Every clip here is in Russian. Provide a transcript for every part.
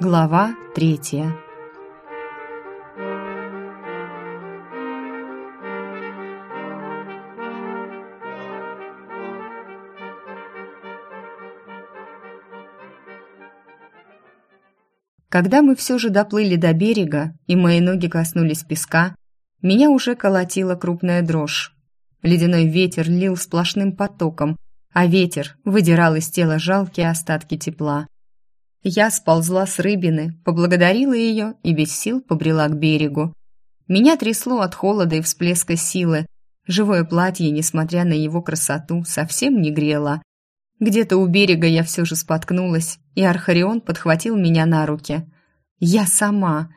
Глава третья Когда мы все же доплыли до берега, и мои ноги коснулись песка, меня уже колотила крупная дрожь. Ледяной ветер лил сплошным потоком, а ветер выдирал из тела жалкие остатки тепла. Я сползла с рыбины, поблагодарила ее и без сил побрела к берегу. Меня трясло от холода и всплеска силы. Живое платье, несмотря на его красоту, совсем не грело. Где-то у берега я все же споткнулась, и Архарион подхватил меня на руки. Я сама.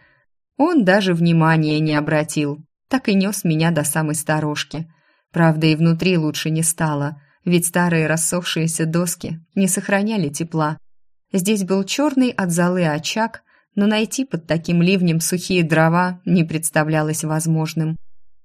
Он даже внимания не обратил, так и нес меня до самой сторожки. Правда, и внутри лучше не стало, ведь старые рассохшиеся доски не сохраняли тепла. Здесь был черный от золы очаг, но найти под таким ливнем сухие дрова не представлялось возможным.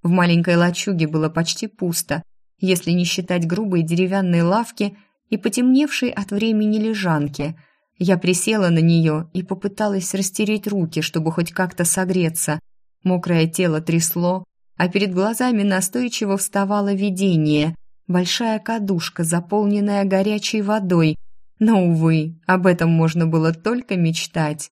В маленькой лачуге было почти пусто, если не считать грубой деревянной лавки и потемневшей от времени лежанки. Я присела на нее и попыталась растереть руки, чтобы хоть как-то согреться. Мокрое тело трясло, а перед глазами настойчиво вставало видение. Большая кадушка, заполненная горячей водой. Но, увы, об этом можно было только мечтать.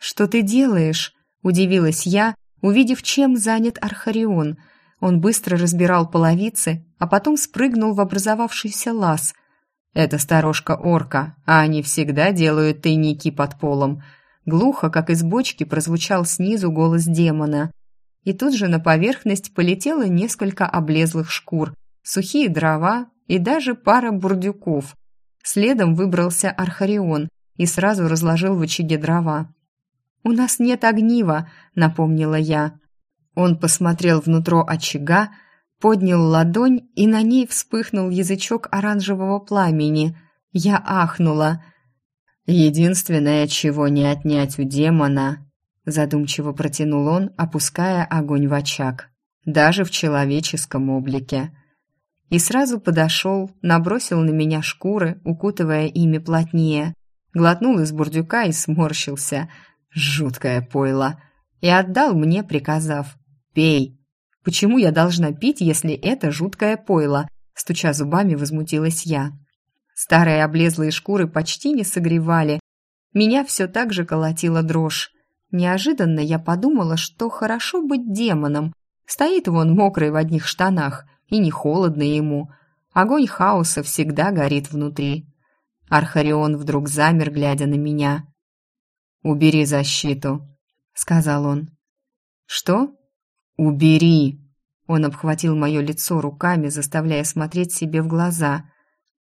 «Что ты делаешь?» – удивилась я, увидев, чем занят Архарион. Он быстро разбирал половицы, а потом спрыгнул в образовавшийся лаз – это сторожка орка, а они всегда делают тайники под полом. Глухо, как из бочки, прозвучал снизу голос демона. И тут же на поверхность полетело несколько облезлых шкур, сухие дрова и даже пара бурдюков. Следом выбрался Архарион и сразу разложил в очаге дрова. «У нас нет огнива», — напомнила я. Он посмотрел внутрь очага, поднял ладонь, и на ней вспыхнул язычок оранжевого пламени. Я ахнула. «Единственное, чего не отнять у демона», — задумчиво протянул он, опуская огонь в очаг, даже в человеческом облике. И сразу подошел, набросил на меня шкуры, укутывая ими плотнее, глотнул из бурдюка и сморщился. Жуткое пойло. И отдал мне, приказав «Пей». Почему я должна пить, если это жуткое пойло?» Стуча зубами, возмутилась я. Старые облезлые шкуры почти не согревали. Меня все так же колотила дрожь. Неожиданно я подумала, что хорошо быть демоном. Стоит вон мокрый в одних штанах, и не холодно ему. Огонь хаоса всегда горит внутри. Архарион вдруг замер, глядя на меня. «Убери защиту», — сказал он. «Что?» «Убери!» Он обхватил мое лицо руками, заставляя смотреть себе в глаза.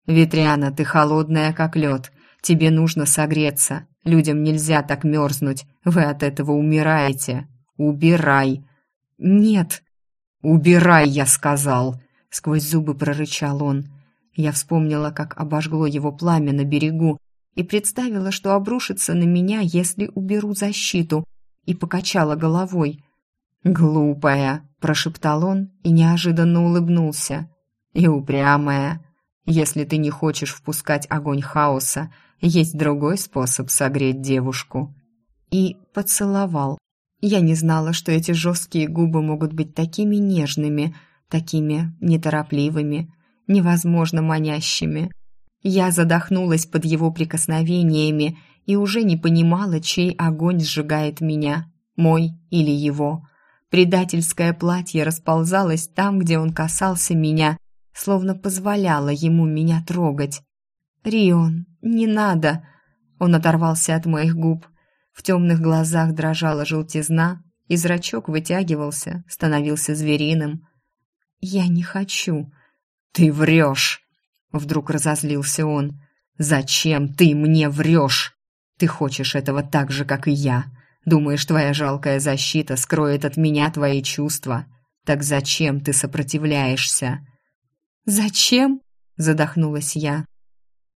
«Ветряна, ты холодная, как лед. Тебе нужно согреться. Людям нельзя так мерзнуть. Вы от этого умираете. Убирай!» «Нет!» «Убирай, я сказал!» Сквозь зубы прорычал он. Я вспомнила, как обожгло его пламя на берегу, и представила, что обрушится на меня, если уберу защиту, и покачала головой. «Глупая», — прошептал он и неожиданно улыбнулся. «И упрямая. Если ты не хочешь впускать огонь хаоса, есть другой способ согреть девушку». И поцеловал. Я не знала, что эти жесткие губы могут быть такими нежными, такими неторопливыми, невозможно манящими. Я задохнулась под его прикосновениями и уже не понимала, чей огонь сжигает меня, мой или его. Предательское платье расползалось там, где он касался меня, словно позволяло ему меня трогать. «Рион, не надо!» Он оторвался от моих губ. В темных глазах дрожала желтизна, и зрачок вытягивался, становился звериным. «Я не хочу». «Ты врешь!» Вдруг разозлился он. «Зачем ты мне врешь? Ты хочешь этого так же, как и я. Думаешь, твоя жалкая защита скроет от меня твои чувства? Так зачем ты сопротивляешься?» «Зачем?» – задохнулась я.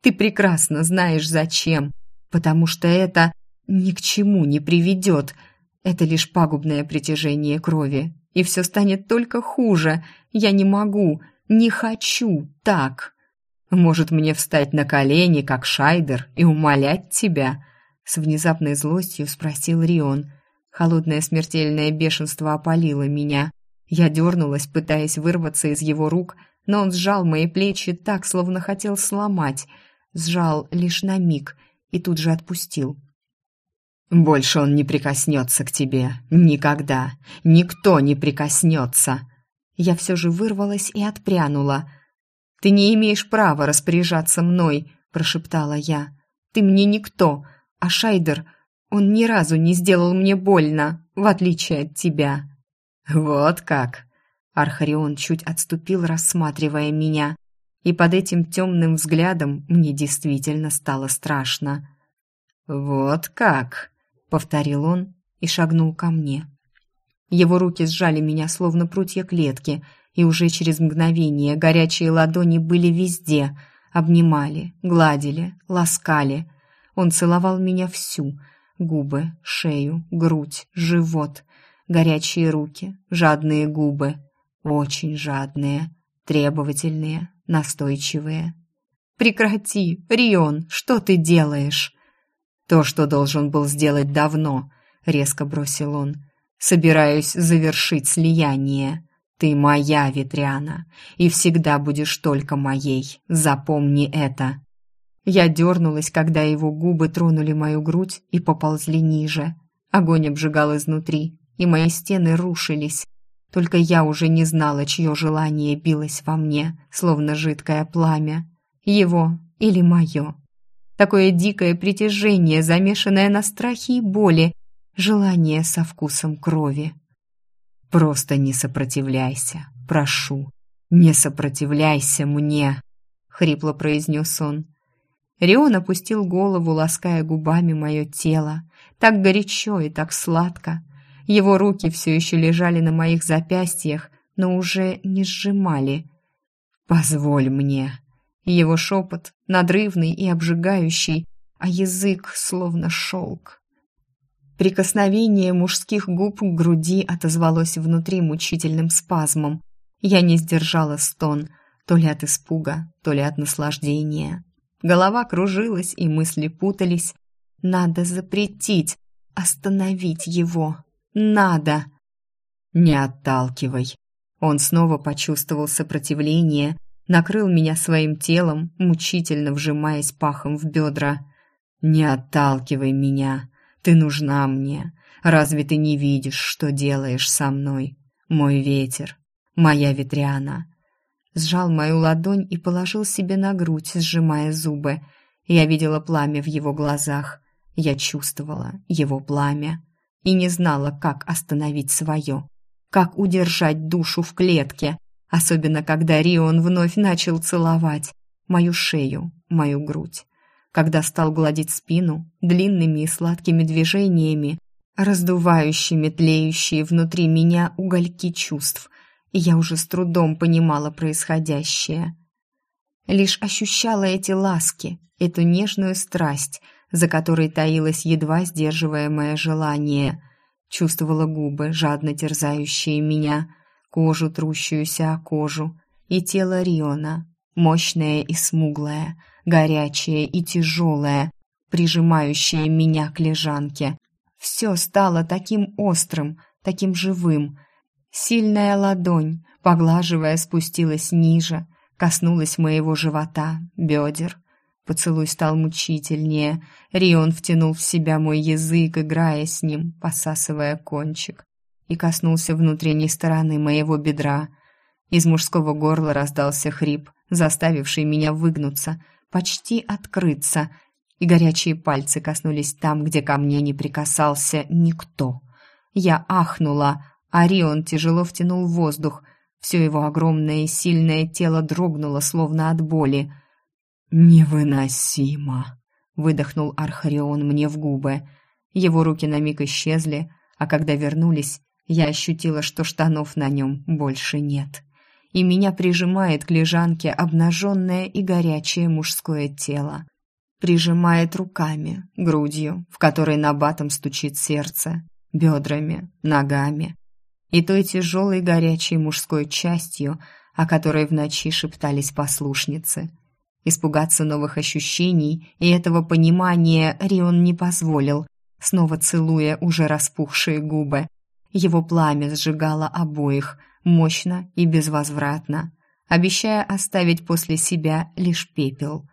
«Ты прекрасно знаешь, зачем. Потому что это ни к чему не приведет. Это лишь пагубное притяжение крови. И все станет только хуже. Я не могу, не хочу так. Может, мне встать на колени, как Шайдер, и умолять тебя?» С внезапной злостью спросил Рион. Холодное смертельное бешенство опалило меня. Я дернулась, пытаясь вырваться из его рук, но он сжал мои плечи так, словно хотел сломать. Сжал лишь на миг и тут же отпустил. «Больше он не прикоснется к тебе. Никогда. Никто не прикоснется!» Я все же вырвалась и отпрянула. «Ты не имеешь права распоряжаться мной», – прошептала я. «Ты мне никто, а Шайдер, он ни разу не сделал мне больно, в отличие от тебя». «Вот как!» Архарион чуть отступил, рассматривая меня, и под этим темным взглядом мне действительно стало страшно. «Вот как!» — повторил он и шагнул ко мне. Его руки сжали меня, словно прутья клетки, и уже через мгновение горячие ладони были везде, обнимали, гладили, ласкали. Он целовал меня всю — губы, шею, грудь, живот, горячие руки, жадные губы, очень жадные, требовательные, настойчивые. «Прекрати, Рион, что ты делаешь?» «То, что должен был сделать давно», — резко бросил он. «Собираюсь завершить слияние. Ты моя, Ветряна, и всегда будешь только моей. Запомни это». Я дернулась, когда его губы тронули мою грудь и поползли ниже. Огонь обжигал изнутри, и мои стены рушились. Только я уже не знала, чье желание билось во мне, словно жидкое пламя. Его или мое. Такое дикое притяжение, замешанное на страхе и боли, желание со вкусом крови. «Просто не сопротивляйся, прошу, не сопротивляйся мне», — хрипло произнес он. Рион опустил голову, лаская губами мое тело. Так горячо и так сладко. Его руки все еще лежали на моих запястьях, но уже не сжимали. «Позволь мне». Его шепот, надрывный и обжигающий, а язык словно шелк. Прикосновение мужских губ к груди отозвалось внутри мучительным спазмом. Я не сдержала стон, то ли от испуга, то ли от наслаждения. Голова кружилась, и мысли путались. Надо запретить, остановить его. Надо. Не отталкивай. Он снова почувствовал сопротивление, накрыл меня своим телом, мучительно вжимаясь пахом в бедра. Не отталкивай меня. Ты нужна мне. Разве ты не видишь, что делаешь со мной? Мой ветер, моя ветряна сжал мою ладонь и положил себе на грудь, сжимая зубы. Я видела пламя в его глазах. Я чувствовала его пламя и не знала, как остановить свое, как удержать душу в клетке, особенно когда Рион вновь начал целовать мою шею, мою грудь, когда стал гладить спину длинными и сладкими движениями, раздувающими тлеющие внутри меня угольки чувств, и я уже с трудом понимала происходящее. Лишь ощущала эти ласки, эту нежную страсть, за которой таилось едва сдерживаемое желание. Чувствовала губы, жадно терзающие меня, кожу, трущуюся о кожу, и тело Риона, мощное и смуглое, горячее и тяжелое, прижимающее меня к лежанке. Все стало таким острым, таким живым, Сильная ладонь, поглаживая, спустилась ниже, коснулась моего живота, бедер. Поцелуй стал мучительнее. Рион втянул в себя мой язык, играя с ним, посасывая кончик, и коснулся внутренней стороны моего бедра. Из мужского горла раздался хрип, заставивший меня выгнуться, почти открыться, и горячие пальцы коснулись там, где ко мне не прикасался никто. Я ахнула, Орион тяжело втянул воздух. Все его огромное и сильное тело дрогнуло, словно от боли. «Невыносимо!» — выдохнул Архарион мне в губы. Его руки на миг исчезли, а когда вернулись, я ощутила, что штанов на нем больше нет. И меня прижимает к лежанке обнаженное и горячее мужское тело. Прижимает руками, грудью, в которой на батом стучит сердце, бедрами, ногами, и той тяжелой горячей мужской частью, о которой в ночи шептались послушницы. Испугаться новых ощущений и этого понимания Рион не позволил, снова целуя уже распухшие губы. Его пламя сжигало обоих, мощно и безвозвратно, обещая оставить после себя лишь пепел.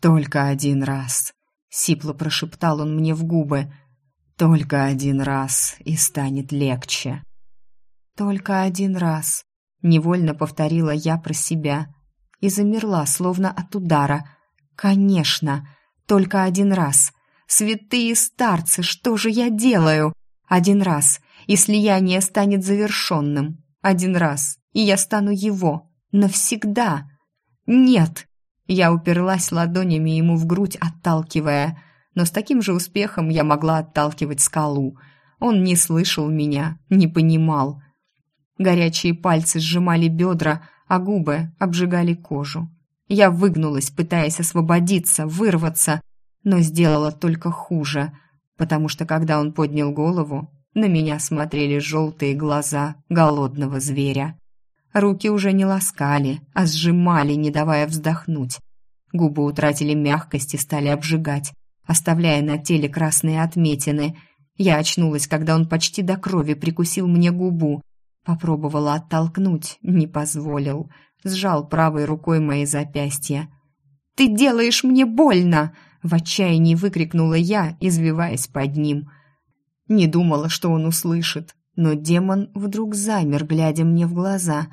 «Только один раз», — сипло прошептал он мне в губы, «только один раз, и станет легче». «Только один раз», — невольно повторила я про себя и замерла, словно от удара. «Конечно, только один раз. Святые старцы, что же я делаю? Один раз, и слияние станет завершенным. Один раз, и я стану его. Навсегда. Нет!» Я уперлась ладонями ему в грудь, отталкивая. Но с таким же успехом я могла отталкивать скалу. Он не слышал меня, не понимал. Горячие пальцы сжимали бедра, а губы обжигали кожу. Я выгнулась, пытаясь освободиться, вырваться, но сделала только хуже, потому что когда он поднял голову, на меня смотрели желтые глаза голодного зверя. Руки уже не ласкали, а сжимали, не давая вздохнуть. Губы утратили мягкость и стали обжигать, оставляя на теле красные отметины. Я очнулась, когда он почти до крови прикусил мне губу. Попробовала оттолкнуть, не позволил. Сжал правой рукой мои запястья. «Ты делаешь мне больно!» В отчаянии выкрикнула я, извиваясь под ним. Не думала, что он услышит, но демон вдруг замер, глядя мне в глаза.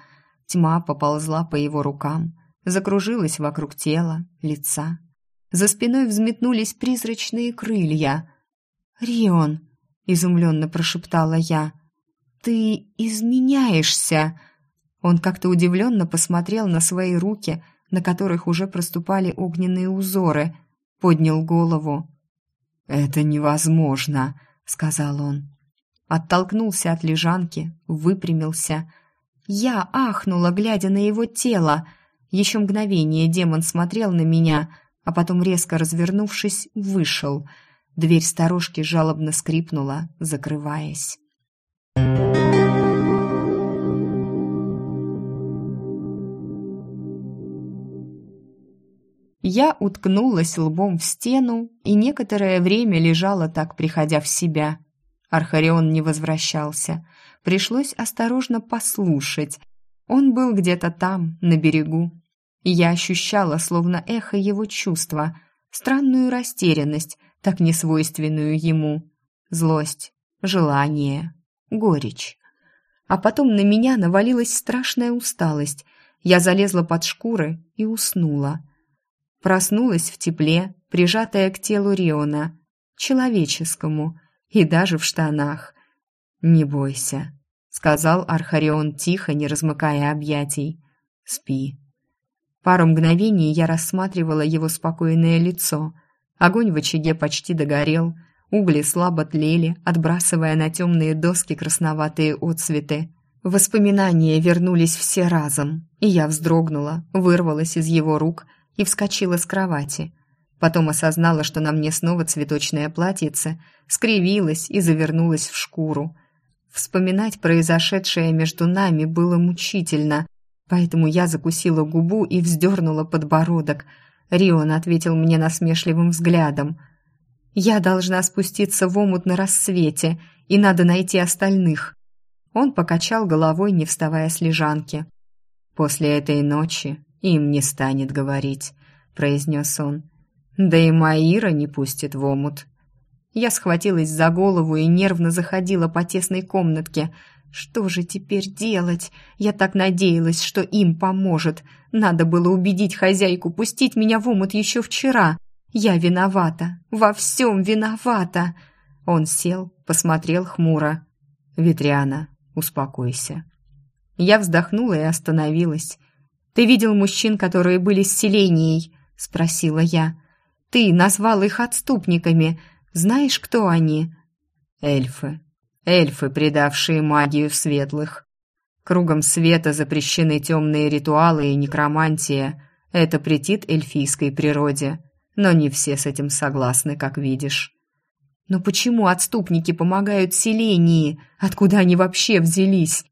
Тьма поползла по его рукам, закружилась вокруг тела, лица. За спиной взметнулись призрачные крылья. «Рион!» — изумленно прошептала я. «Ты изменяешься!» Он как-то удивленно посмотрел на свои руки, на которых уже проступали огненные узоры, поднял голову. «Это невозможно», — сказал он. Оттолкнулся от лежанки, выпрямился. Я ахнула, глядя на его тело. Еще мгновение демон смотрел на меня, а потом, резко развернувшись, вышел. Дверь сторожки жалобно скрипнула, закрываясь. Я уткнулась лбом в стену и некоторое время лежала так, приходя в себя. Архарион не возвращался. Пришлось осторожно послушать. Он был где-то там, на берегу. Я ощущала, словно эхо его чувства, странную растерянность, так несвойственную ему. Злость, желание, горечь. А потом на меня навалилась страшная усталость. Я залезла под шкуры и уснула. Проснулась в тепле, прижатая к телу Риона, человеческому, и даже в штанах. «Не бойся», — сказал Архарион тихо, не размыкая объятий. «Спи». Пару мгновений я рассматривала его спокойное лицо. Огонь в очаге почти догорел, угли слабо тлели, отбрасывая на темные доски красноватые отцветы. Воспоминания вернулись все разом, и я вздрогнула, вырвалась из его рук и вскочила с кровати. Потом осознала, что на мне снова цветочное платьице, скривилась и завернулась в шкуру. Вспоминать произошедшее между нами было мучительно, поэтому я закусила губу и вздернула подбородок. Рион ответил мне насмешливым взглядом. «Я должна спуститься в омут на рассвете, и надо найти остальных». Он покачал головой, не вставая с лежанки. «После этой ночи «Им не станет говорить», — произнес он. «Да и Маира не пустит в омут». Я схватилась за голову и нервно заходила по тесной комнатке. Что же теперь делать? Я так надеялась, что им поможет. Надо было убедить хозяйку пустить меня в омут еще вчера. Я виновата, во всем виновата. Он сел, посмотрел хмуро. «Ветряна, успокойся». Я вздохнула и остановилась. «Ты видел мужчин, которые были с селенией?» — спросила я. «Ты назвал их отступниками. Знаешь, кто они?» «Эльфы. Эльфы, предавшие магию светлых. Кругом света запрещены темные ритуалы и некромантия. Это претит эльфийской природе. Но не все с этим согласны, как видишь». «Но почему отступники помогают селении? Откуда они вообще взялись?»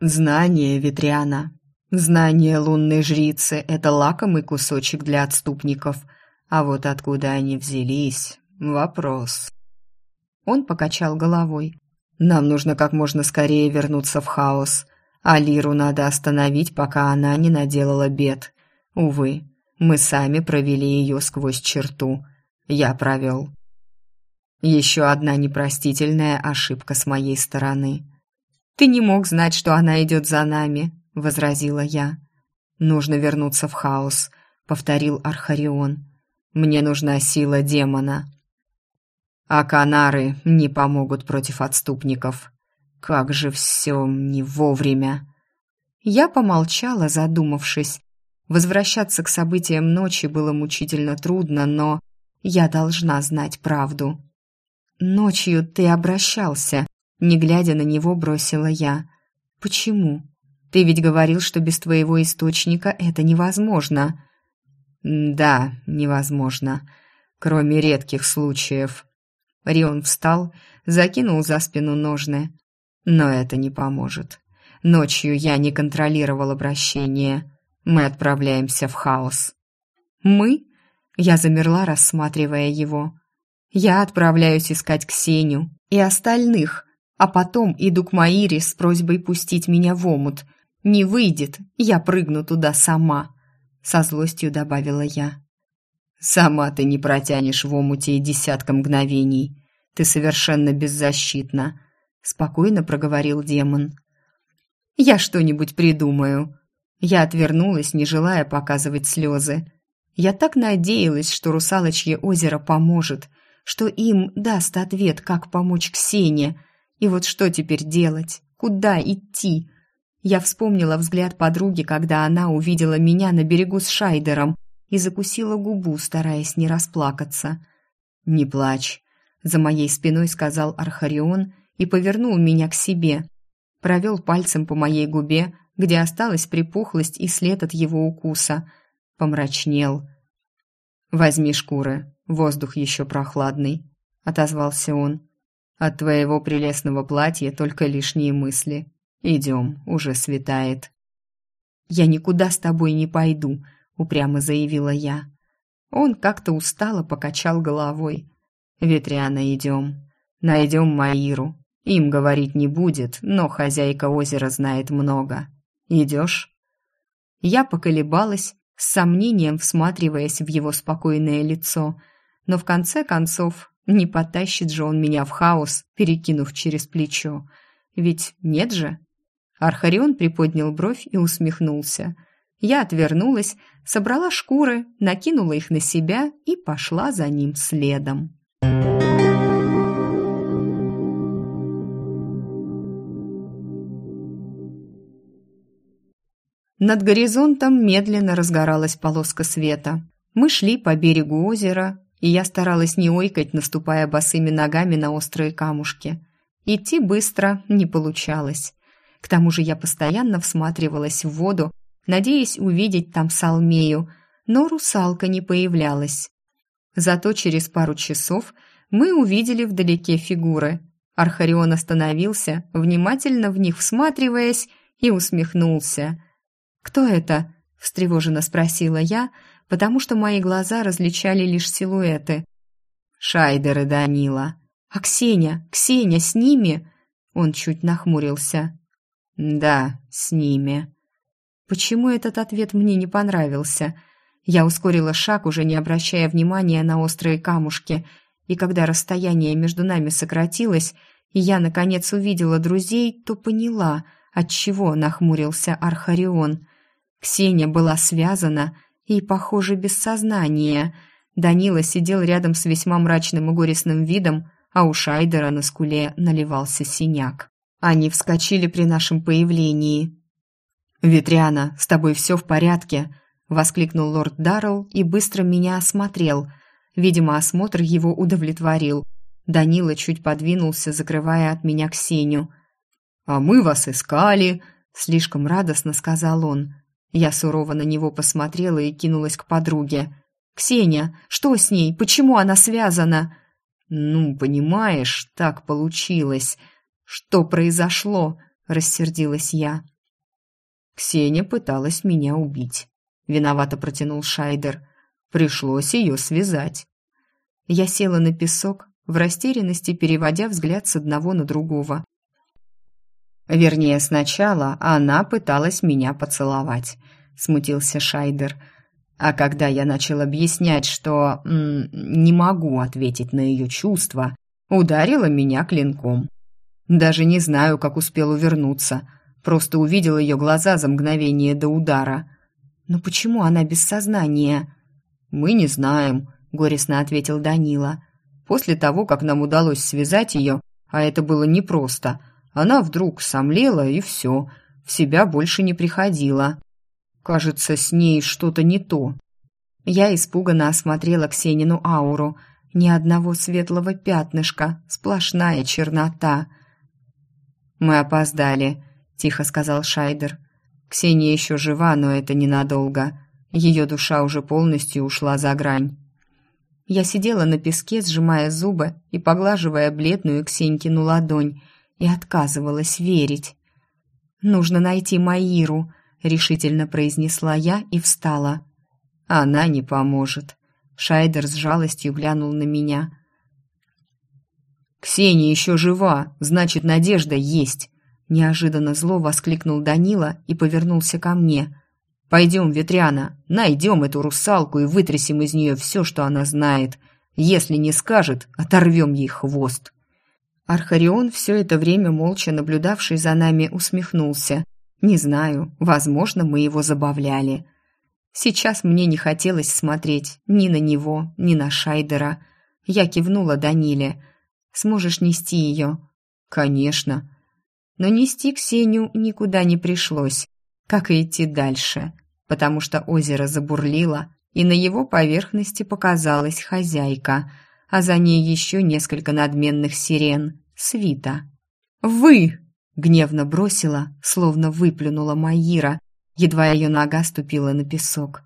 «Знание, Ветряна. Знание лунной жрицы — это лакомый кусочек для отступников, а вот откуда они взялись — вопрос. Он покачал головой. «Нам нужно как можно скорее вернуться в хаос, а Лиру надо остановить, пока она не наделала бед. Увы, мы сами провели ее сквозь черту. Я провел. Еще одна непростительная ошибка с моей стороны. «Ты не мог знать, что она идет за нами», — возразила я. «Нужно вернуться в хаос», — повторил Архарион. «Мне нужна сила демона». «А канары не помогут против отступников. Как же все не вовремя!» Я помолчала, задумавшись. Возвращаться к событиям ночи было мучительно трудно, но я должна знать правду. «Ночью ты обращался», — не глядя на него, бросила я. «Почему? Ты ведь говорил, что без твоего источника это невозможно». «Да, невозможно. Кроме редких случаев». Рион встал, закинул за спину ножны. «Но это не поможет. Ночью я не контролировал обращение. Мы отправляемся в хаос». «Мы?» Я замерла, рассматривая его. «Я отправляюсь искать Ксению и остальных, а потом иду к Маире с просьбой пустить меня в омут. Не выйдет, я прыгну туда сама», — со злостью добавила я. «Сама ты не протянешь в омуте и десятка мгновений. Ты совершенно беззащитна», — спокойно проговорил демон. «Я что-нибудь придумаю», я отвернулась, не желая показывать слезы. Я так надеялась, что русалочье озеро поможет, что им даст ответ, как помочь Ксении. И вот что теперь делать? Куда идти? Я вспомнила взгляд подруги, когда она увидела меня на берегу с Шайдером и закусила губу, стараясь не расплакаться. «Не плачь», — за моей спиной сказал Архарион и повернул меня к себе. Провел пальцем по моей губе, где осталась припухлость и след от его укуса. Помрачнел. «Возьми шкуры, воздух еще прохладный», — отозвался он. «От твоего прелестного платья только лишние мысли. Идем, уже светает». «Я никуда с тобой не пойду», — упрямо заявила я. Он как-то устало покачал головой. «Ветряно идем. Найдем Маиру. Им говорить не будет, но хозяйка озера знает много. Идешь?» Я поколебалась, с сомнением всматриваясь в его спокойное лицо, но в конце концов не потащит же он меня в хаос, перекинув через плечо. Ведь нет же? Архарион приподнял бровь и усмехнулся. Я отвернулась, собрала шкуры, накинула их на себя и пошла за ним следом. Над горизонтом медленно разгоралась полоска света. Мы шли по берегу озера, и я старалась не ойкать, наступая босыми ногами на острые камушки. Идти быстро не получалось. К тому же я постоянно всматривалась в воду, надеясь увидеть там салмею, но русалка не появлялась. Зато через пару часов мы увидели вдалеке фигуры. Архарион остановился, внимательно в них всматриваясь, и усмехнулся – «Кто это?» – встревоженно спросила я, потому что мои глаза различали лишь силуэты. «Шайдер и Данила». «А Ксения? Ксения с ними?» Он чуть нахмурился. «Да, с ними». Почему этот ответ мне не понравился? Я ускорила шаг, уже не обращая внимания на острые камушки, и когда расстояние между нами сократилось, и я, наконец, увидела друзей, то поняла, отчего нахмурился Архарион. Ксения была связана и, похоже, без сознания. Данила сидел рядом с весьма мрачным и горестным видом, а у Шайдера на скуле наливался синяк. Они вскочили при нашем появлении. «Ветряна, с тобой все в порядке?» — воскликнул лорд Даррелл и быстро меня осмотрел. Видимо, осмотр его удовлетворил. Данила чуть подвинулся, закрывая от меня Ксению. «А мы вас искали!» — слишком радостно сказал он. Я сурово на него посмотрела и кинулась к подруге. «Ксения, что с ней? Почему она связана?» «Ну, понимаешь, так получилось. Что произошло?» – рассердилась я. Ксения пыталась меня убить. Виновато протянул Шайдер. Пришлось ее связать. Я села на песок, в растерянности переводя взгляд с одного на другого. Вернее, сначала она пыталась меня поцеловать, смутился Шайдер. А когда я начал объяснять, что м, не могу ответить на ее чувства, ударила меня клинком. Даже не знаю, как успел увернуться. Просто увидел ее глаза за мгновение до удара. «Но почему она без сознания?» «Мы не знаем», — горестно ответил Данила. «После того, как нам удалось связать ее, а это было непросто, она вдруг сомлела и все, в себя больше не приходила. Кажется, с ней что-то не то». Я испуганно осмотрела Ксенину ауру. Ни одного светлого пятнышка, сплошная чернота — «Мы опоздали», — тихо сказал Шайдер. «Ксения еще жива, но это ненадолго. Ее душа уже полностью ушла за грань». Я сидела на песке, сжимая зубы и поглаживая бледную Ксенькину ладонь, и отказывалась верить. «Нужно найти Маиру», — решительно произнесла я и встала. «Она не поможет». Шайдер с жалостью глянул на меня. «Ксения еще жива, значит, надежда есть!» Неожиданно зло воскликнул Данила и повернулся ко мне. «Пойдем, Ветряна, найдем эту русалку и вытрясем из нее все, что она знает. Если не скажет, оторвем ей хвост». Архарион, все это время молча наблюдавший за нами, усмехнулся. «Не знаю, возможно, мы его забавляли». Сейчас мне не хотелось смотреть ни на него, ни на Шайдера. Я кивнула Даниле – Сможешь нести ее?» «Конечно». Но нести Ксению никуда не пришлось, как и идти дальше, потому что озеро забурлило, и на его поверхности показалась хозяйка, а за ней еще несколько надменных сирен, свита. «Вы!» — гневно бросила, словно выплюнула Маира, едва ее нога ступила на песок.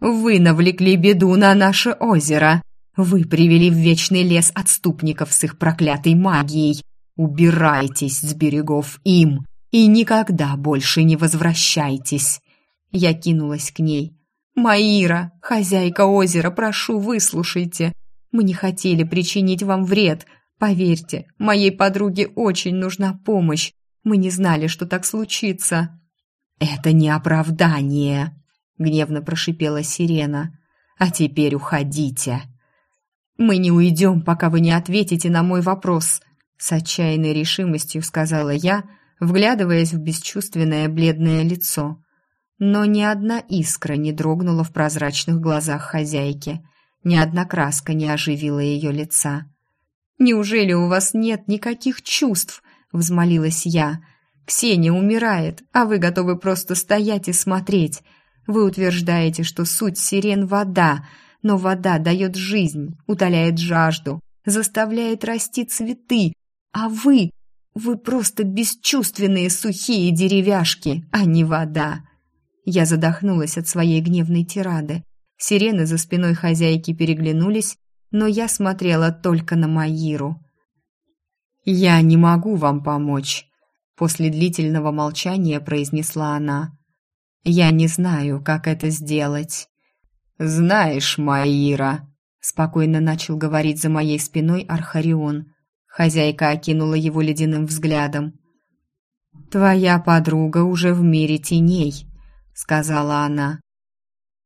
«Вы навлекли беду на наше озеро!» Вы привели в вечный лес отступников с их проклятой магией. Убирайтесь с берегов им и никогда больше не возвращайтесь. Я кинулась к ней. Маира, хозяйка озера, прошу, выслушайте. Мы не хотели причинить вам вред. Поверьте, моей подруге очень нужна помощь. Мы не знали, что так случится. Это не оправдание, гневно прошипела Сирена. А теперь уходите. «Мы не уйдем, пока вы не ответите на мой вопрос», — с отчаянной решимостью сказала я, вглядываясь в бесчувственное бледное лицо. Но ни одна искра не дрогнула в прозрачных глазах хозяйки, ни одна краска не оживила ее лица. «Неужели у вас нет никаких чувств?» — взмолилась я. «Ксения умирает, а вы готовы просто стоять и смотреть. Вы утверждаете, что суть сирен — вода, но вода дает жизнь, утоляет жажду, заставляет расти цветы. А вы, вы просто бесчувственные сухие деревяшки, а не вода. Я задохнулась от своей гневной тирады. Сирены за спиной хозяйки переглянулись, но я смотрела только на Маиру. «Я не могу вам помочь», — после длительного молчания произнесла она. «Я не знаю, как это сделать». «Знаешь, Маира», — спокойно начал говорить за моей спиной Архарион. Хозяйка окинула его ледяным взглядом. «Твоя подруга уже в мире теней», — сказала она.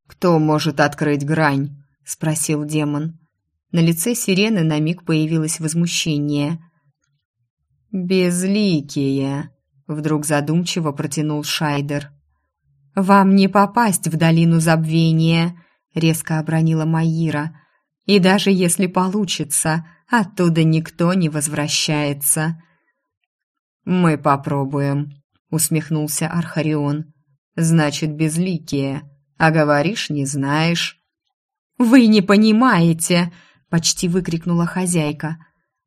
«Кто может открыть грань?» — спросил демон. На лице сирены на миг появилось возмущение. «Безликие», — вдруг задумчиво протянул Шайдер. «Вам не попасть в долину забвения», резко обронила Маира. И даже если получится, оттуда никто не возвращается. Мы попробуем, усмехнулся Архарион. Значит, безликие. А говоришь, не знаешь. Вы не понимаете, почти выкрикнула хозяйка.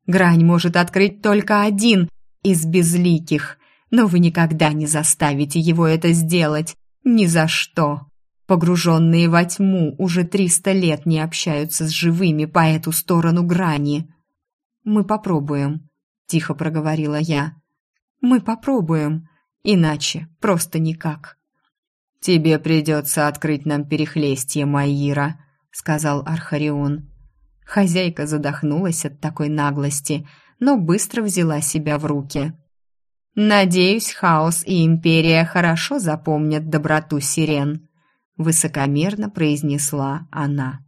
Грань может открыть только один из безликих, но вы никогда не заставите его это сделать. Ни за что погруженные во тьму, уже триста лет не общаются с живыми по эту сторону грани. «Мы попробуем», — тихо проговорила я. «Мы попробуем, иначе просто никак». «Тебе придется открыть нам перехлестье, Майира», — сказал Архарион. Хозяйка задохнулась от такой наглости, но быстро взяла себя в руки. «Надеюсь, хаос и империя хорошо запомнят доброту сирен», — высокомерно произнесла она.